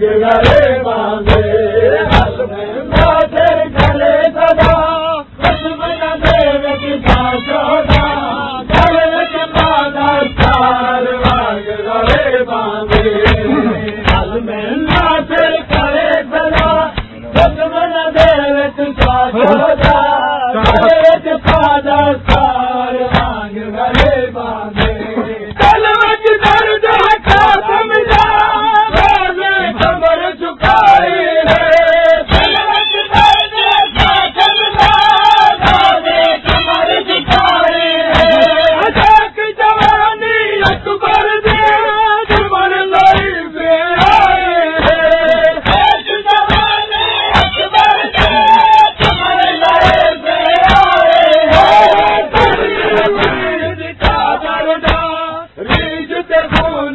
گرے باد میں بات کرے بدا کشمن دیو کتا چودہ چلن بادا چار بھائی گرے باد میں بات کرے دادا بچوں دیو کتا ہو